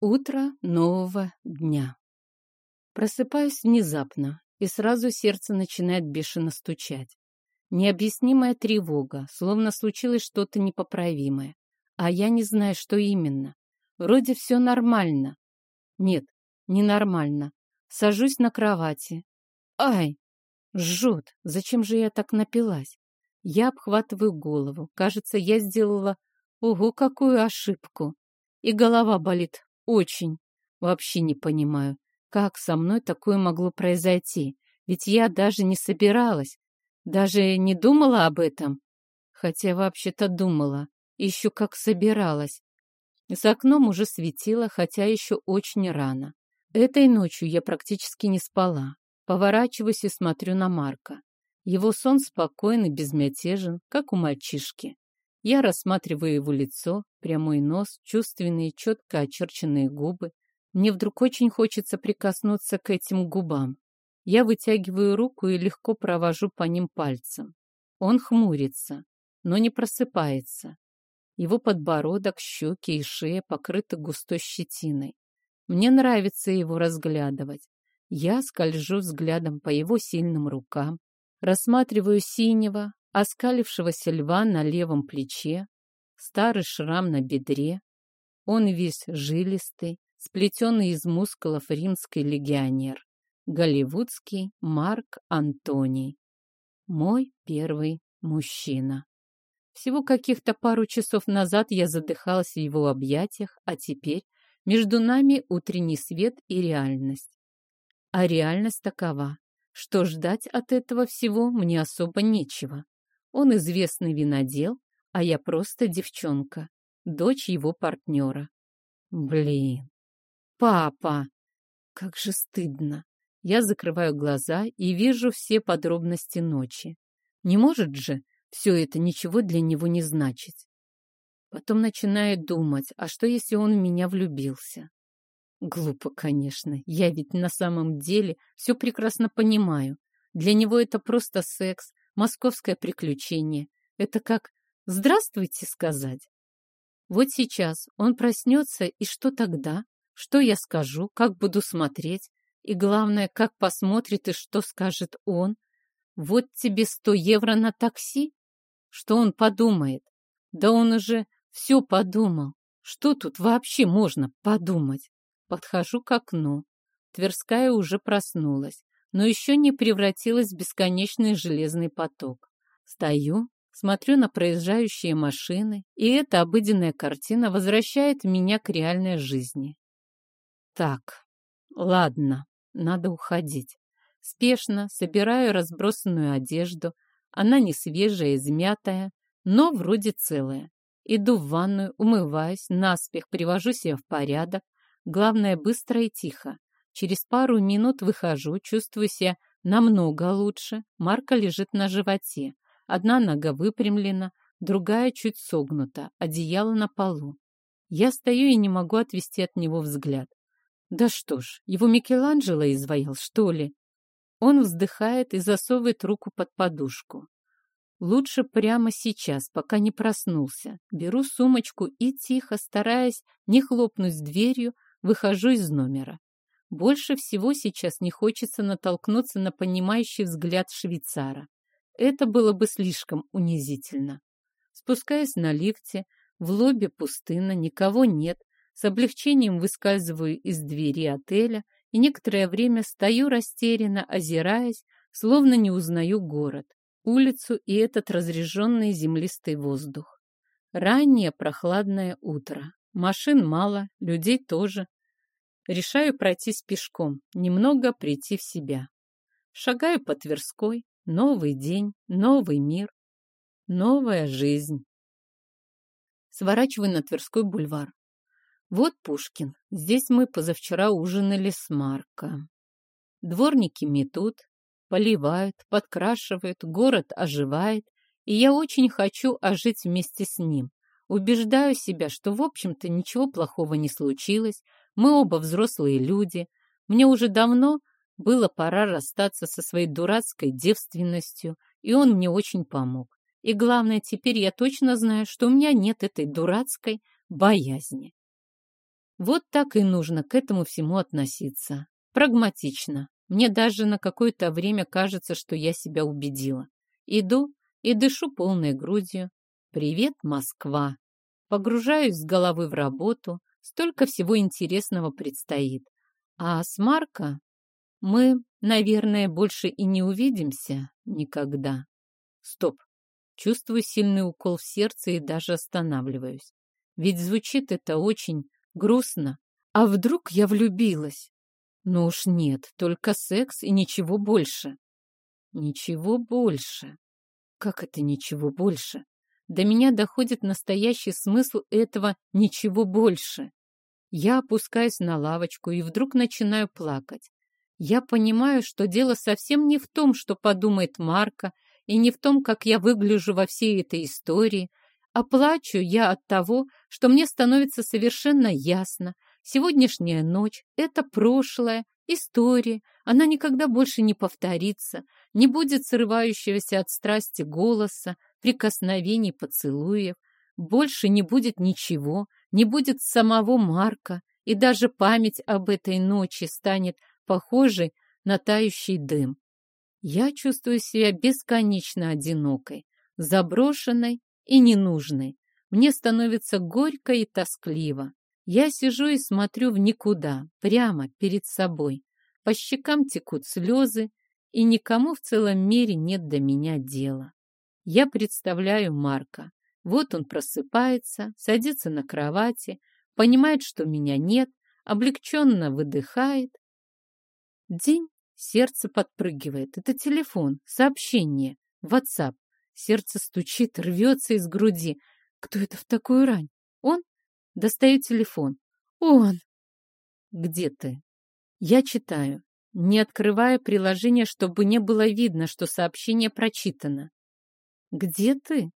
Утро нового дня. Просыпаюсь внезапно, и сразу сердце начинает бешено стучать. Необъяснимая тревога, словно случилось что-то непоправимое. А я не знаю, что именно. Вроде все нормально. Нет, ненормально. Сажусь на кровати. Ай! Жжет. Зачем же я так напилась? Я обхватываю голову. Кажется, я сделала... Ого, какую ошибку! И голова болит очень. Вообще не понимаю, как со мной такое могло произойти. Ведь я даже не собиралась, даже не думала об этом. Хотя вообще-то думала, еще как собиралась. За окном уже светило, хотя еще очень рано. Этой ночью я практически не спала. Поворачиваюсь и смотрю на Марка. Его сон спокойный, безмятежен, как у мальчишки. Я рассматриваю его лицо, прямой нос, чувственные, четко очерченные губы. Мне вдруг очень хочется прикоснуться к этим губам. Я вытягиваю руку и легко провожу по ним пальцем. Он хмурится, но не просыпается. Его подбородок, щеки и шея покрыты густой щетиной. Мне нравится его разглядывать. Я скольжу взглядом по его сильным рукам, рассматриваю синего, оскалившегося льва на левом плече, старый шрам на бедре. Он весь жилистый, сплетенный из мускулов римский легионер, голливудский Марк Антоний. Мой первый мужчина. Всего каких-то пару часов назад я задыхалась в его объятиях, а теперь между нами утренний свет и реальность. А реальность такова, что ждать от этого всего мне особо нечего. Он известный винодел, а я просто девчонка, дочь его партнера. Блин. Папа! Как же стыдно. Я закрываю глаза и вижу все подробности ночи. Не может же все это ничего для него не значить. Потом начинаю думать, а что если он в меня влюбился? Глупо, конечно. Я ведь на самом деле все прекрасно понимаю. Для него это просто секс, московское приключение. Это как «здравствуйте» сказать. Вот сейчас он проснется, и что тогда? Что я скажу, как буду смотреть? И главное, как посмотрит и что скажет он? Вот тебе сто евро на такси? Что он подумает? Да он уже все подумал. Что тут вообще можно подумать? Подхожу к окну. Тверская уже проснулась но еще не превратилась в бесконечный железный поток. Стою, смотрю на проезжающие машины, и эта обыденная картина возвращает меня к реальной жизни. Так, ладно, надо уходить. Спешно собираю разбросанную одежду, она не свежая, измятая, но вроде целая. Иду в ванную, умываюсь, наспех привожу себя в порядок, главное быстро и тихо. Через пару минут выхожу, чувствую себя намного лучше. Марка лежит на животе. Одна нога выпрямлена, другая чуть согнута, одеяло на полу. Я стою и не могу отвести от него взгляд. Да что ж, его Микеланджело изваял, что ли? Он вздыхает и засовывает руку под подушку. Лучше прямо сейчас, пока не проснулся. Беру сумочку и тихо, стараясь не хлопнуть дверью, выхожу из номера. Больше всего сейчас не хочется натолкнуться на понимающий взгляд швейцара. Это было бы слишком унизительно. Спускаясь на лифте, в лобби пустынно, никого нет, с облегчением выскальзываю из двери отеля и некоторое время стою растерянно, озираясь, словно не узнаю город, улицу и этот разреженный землистый воздух. Раннее прохладное утро. Машин мало, людей тоже. Решаю пройтись пешком, немного прийти в себя. Шагаю по Тверской. Новый день, новый мир, новая жизнь. Сворачиваю на Тверской бульвар. Вот Пушкин. Здесь мы позавчера ужинали с Марко. Дворники метут, поливают, подкрашивают, город оживает, и я очень хочу ожить вместе с ним. Убеждаю себя, что, в общем-то, ничего плохого не случилось, мы оба взрослые люди. Мне уже давно было пора расстаться со своей дурацкой девственностью, и он мне очень помог. И главное, теперь я точно знаю, что у меня нет этой дурацкой боязни. Вот так и нужно к этому всему относиться. Прагматично. Мне даже на какое-то время кажется, что я себя убедила. Иду и дышу полной грудью. Привет, Москва. Погружаюсь с головы в работу. Столько всего интересного предстоит. А с Марко мы, наверное, больше и не увидимся никогда. Стоп. Чувствую сильный укол в сердце и даже останавливаюсь. Ведь звучит это очень грустно. А вдруг я влюбилась? Ну уж нет, только секс и ничего больше. Ничего больше. Как это ничего больше? До меня доходит настоящий смысл этого «ничего больше». Я опускаюсь на лавочку и вдруг начинаю плакать. Я понимаю, что дело совсем не в том, что подумает Марка, и не в том, как я выгляжу во всей этой истории, а плачу я от того, что мне становится совершенно ясно. Сегодняшняя ночь — это прошлое, история, она никогда больше не повторится, не будет срывающегося от страсти голоса, прикосновений, поцелуев, больше не будет ничего, не будет самого Марка, и даже память об этой ночи станет похожей на тающий дым. Я чувствую себя бесконечно одинокой, заброшенной и ненужной. Мне становится горько и тоскливо. Я сижу и смотрю в никуда, прямо перед собой. По щекам текут слезы, и никому в целом мире нет до меня дела. Я представляю Марка. Вот он просыпается, садится на кровати, понимает, что меня нет, облегченно выдыхает. День, сердце подпрыгивает. Это телефон, сообщение, WhatsApp. Сердце стучит, рвется из груди. Кто это в такую рань? Он? Достаю телефон. Он! Где ты? Я читаю, не открывая приложение, чтобы не было видно, что сообщение прочитано. Где ты?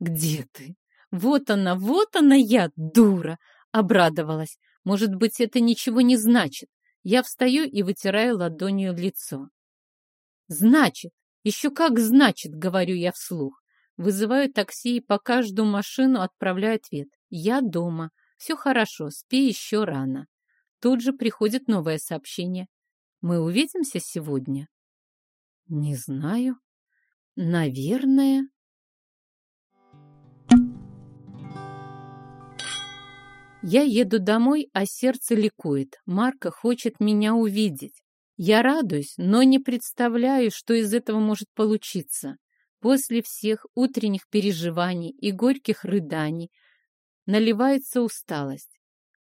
Где ты? Вот она, вот она я, дура! Обрадовалась. Может быть, это ничего не значит. Я встаю и вытираю ладонью лицо. Значит, еще как значит, говорю я вслух. Вызываю такси и пока жду машину, отправляю ответ. Я дома. Все хорошо, спи еще рано. Тут же приходит новое сообщение. Мы увидимся сегодня? Не знаю. Наверное. Я еду домой, а сердце ликует. Марка хочет меня увидеть. Я радуюсь, но не представляю, что из этого может получиться. После всех утренних переживаний и горьких рыданий наливается усталость.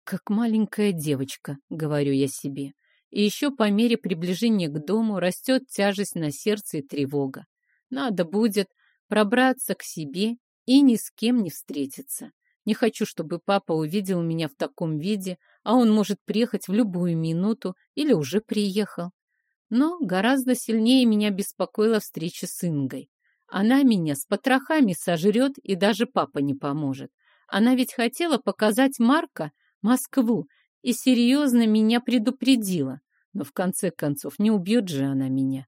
Как маленькая девочка, говорю я себе. И еще по мере приближения к дому растет тяжесть на сердце и тревога. Надо будет пробраться к себе и ни с кем не встретиться. Не хочу, чтобы папа увидел меня в таком виде, а он может приехать в любую минуту или уже приехал. Но гораздо сильнее меня беспокоила встреча с Ингой. Она меня с потрохами сожрет, и даже папа не поможет. Она ведь хотела показать Марка Москву и серьезно меня предупредила. Но в конце концов не убьет же она меня.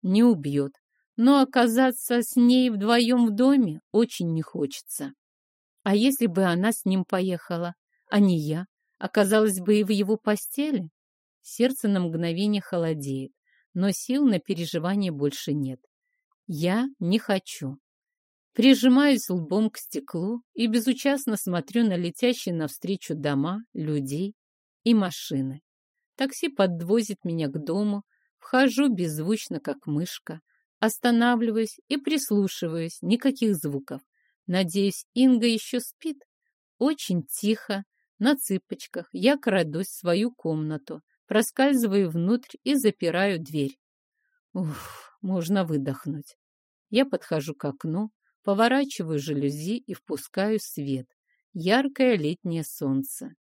Не убьет. Но оказаться с ней вдвоем в доме очень не хочется. А если бы она с ним поехала, а не я, оказалась бы и в его постели? Сердце на мгновение холодеет, но сил на переживание больше нет. Я не хочу. Прижимаюсь лбом к стеклу и безучастно смотрю на летящие навстречу дома, людей и машины. Такси подвозит меня к дому, вхожу беззвучно, как мышка, останавливаюсь и прислушиваюсь, никаких звуков. Надеюсь, Инга еще спит. Очень тихо, на цыпочках, я крадусь в свою комнату, проскальзываю внутрь и запираю дверь. Уф, можно выдохнуть. Я подхожу к окну, поворачиваю жалюзи и впускаю свет. Яркое летнее солнце.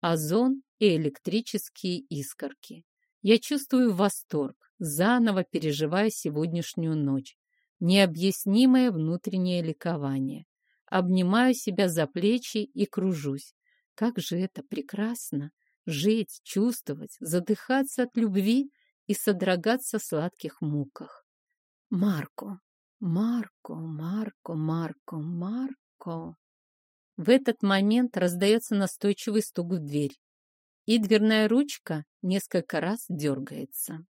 Озон и электрические искорки. Я чувствую восторг, заново переживая сегодняшнюю ночь необъяснимое внутреннее ликование. Обнимаю себя за плечи и кружусь. Как же это прекрасно! Жить, чувствовать, задыхаться от любви и содрогаться в сладких муках. Марко, Марко, Марко, Марко, Марко. В этот момент раздается настойчивый стук в дверь, и дверная ручка несколько раз дергается.